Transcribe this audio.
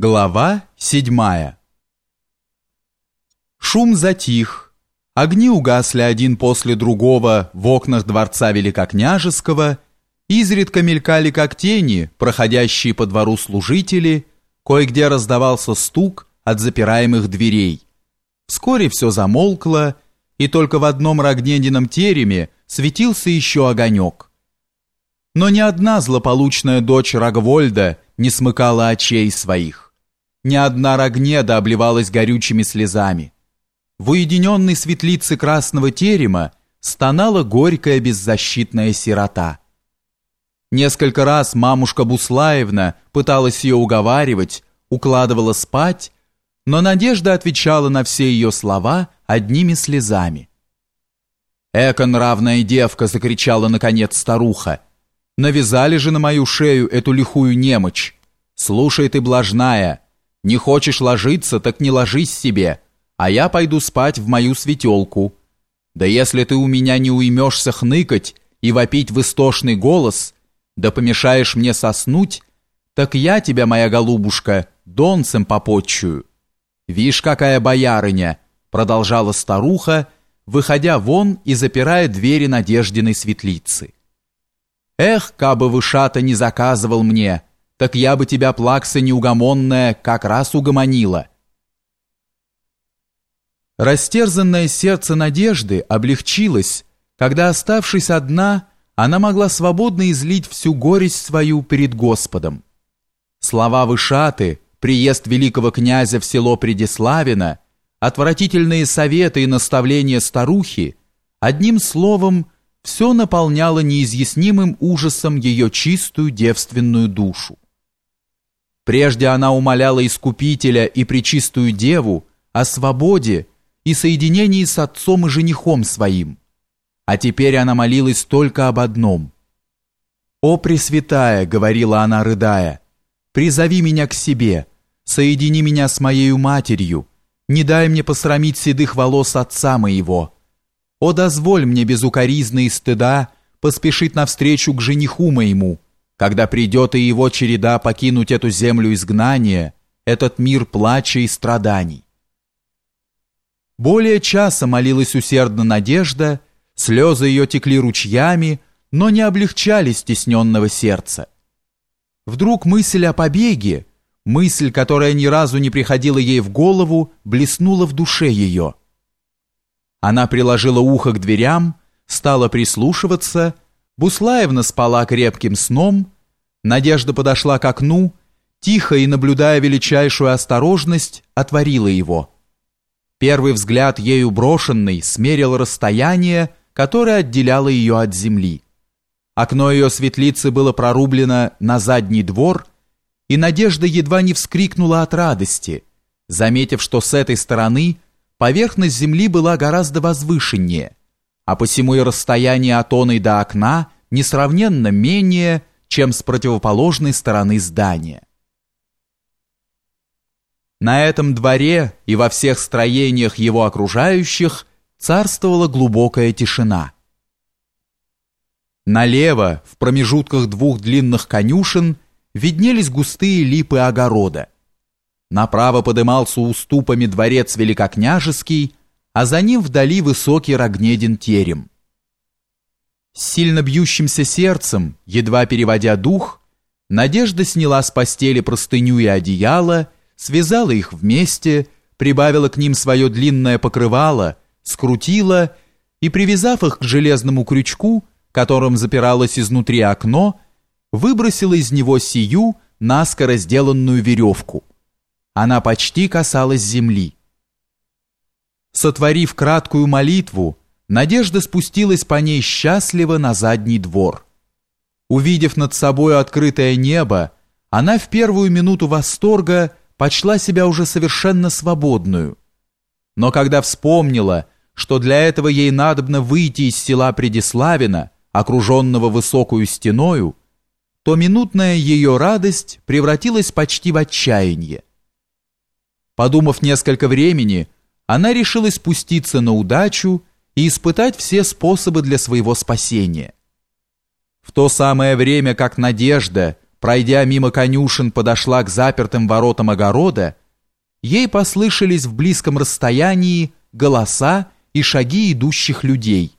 Глава седьмая. Шум затих, огни угасли один после другого в окнах дворца Великокняжеского, изредка мелькали как тени, проходящие по двору служители, кое-где раздавался стук от запираемых дверей. Вскоре все замолкло, и только в одном рогнедином тереме светился еще огонек. Но ни одна злополучная дочь Рогвольда не смыкала очей своих ни одна рогнеда обливалась горючими слезами. В уединенной светлице красного терема стонала горькая беззащитная сирота. Несколько раз мамушка Буслаевна пыталась ее уговаривать, укладывала спать, но Надежда отвечала на все ее слова одними слезами. «Эка нравная девка!» — закричала наконец старуха. «Навязали же на мою шею эту лихую немочь! Слушай ты, блажная!» Не хочешь ложиться, так не ложись себе, а я пойду спать в мою светелку. Да если ты у меня не уймешься хныкать и вопить в истошный голос, да помешаешь мне соснуть, так я тебя, моя голубушка, донцем попотчую. Вишь, какая боярыня, продолжала старуха, выходя вон и запирая двери Надеждиной светлицы. Эх, кабы вышата не заказывал мне, так я бы тебя, плакса неугомонная, как раз угомонила». Растерзанное сердце надежды облегчилось, когда, оставшись одна, она могла свободно излить всю горесть свою перед Господом. Слова Вышаты, приезд великого князя в село Предиславино, отвратительные советы и наставления старухи, одним словом, все наполняло неизъяснимым ужасом ее чистую девственную душу. Прежде она умоляла Искупителя и Пречистую Деву о свободе и соединении с отцом и женихом своим, а теперь она молилась только об одном. «О Пресвятая!» — говорила она, рыдая, — «призови меня к себе, соедини меня с моею матерью, не дай мне посрамить седых волос отца моего. О, дозволь мне без укоризны и стыда поспешить навстречу к жениху моему» когда придет и его череда покинуть эту землю изгнания, этот мир плача и страданий. Более часа молилась усердно Надежда, слезы ее текли ручьями, но не облегчали стесненного сердца. Вдруг мысль о побеге, мысль, которая ни разу не приходила ей в голову, блеснула в душе ее. Она приложила ухо к дверям, стала прислушиваться, Буслаевна спала крепким сном, Надежда подошла к окну, тихо и наблюдая величайшую осторожность, отворила его. Первый взгляд ею брошенный смерил расстояние, которое отделяло ее от земли. Окно ее светлицы было прорублено на задний двор, и Надежда едва не вскрикнула от радости, заметив, что с этой стороны поверхность земли была гораздо возвышеннее, а посему и расстояние от оной до окна несравненно менее, чем с противоположной стороны здания. На этом дворе и во всех строениях его окружающих царствовала глубокая тишина. Налево, в промежутках двух длинных конюшен, виднелись густые липы огорода. Направо подымался уступами дворец Великокняжеский, а за ним вдали высокий Рогнедин терем. С сильно бьющимся сердцем, едва переводя дух, Надежда сняла с постели простыню и одеяло, связала их вместе, прибавила к ним свое длинное покрывало, скрутила и, привязав их к железному крючку, которым запиралось изнутри окно, выбросила из него сию наскоро сделанную веревку. Она почти касалась земли. Сотворив краткую молитву, Надежда спустилась по ней счастливо на задний двор. Увидев над собой открытое небо, она в первую минуту восторга почла себя уже совершенно свободную. Но когда вспомнила, что для этого ей надобно выйти из села Предиславина, окруженного высокую стеною, то минутная ее радость превратилась почти в отчаяние. Подумав несколько времени, она решила спуститься на удачу и испытать все способы для своего спасения. В то самое время, как Надежда, пройдя мимо конюшен, подошла к запертым воротам огорода, ей послышались в близком расстоянии голоса и шаги идущих людей.